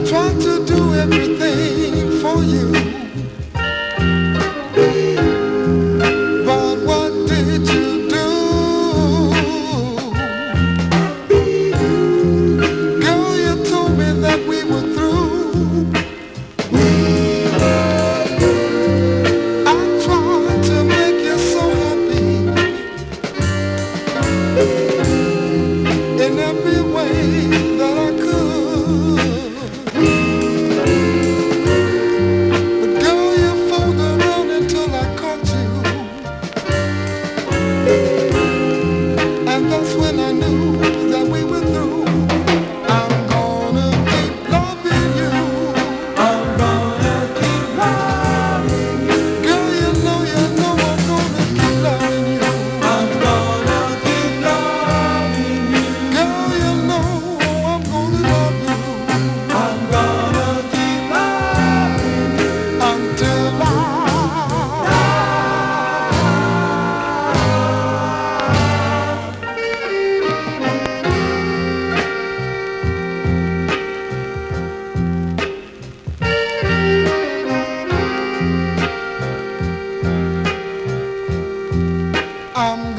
I tried to do everything. I'm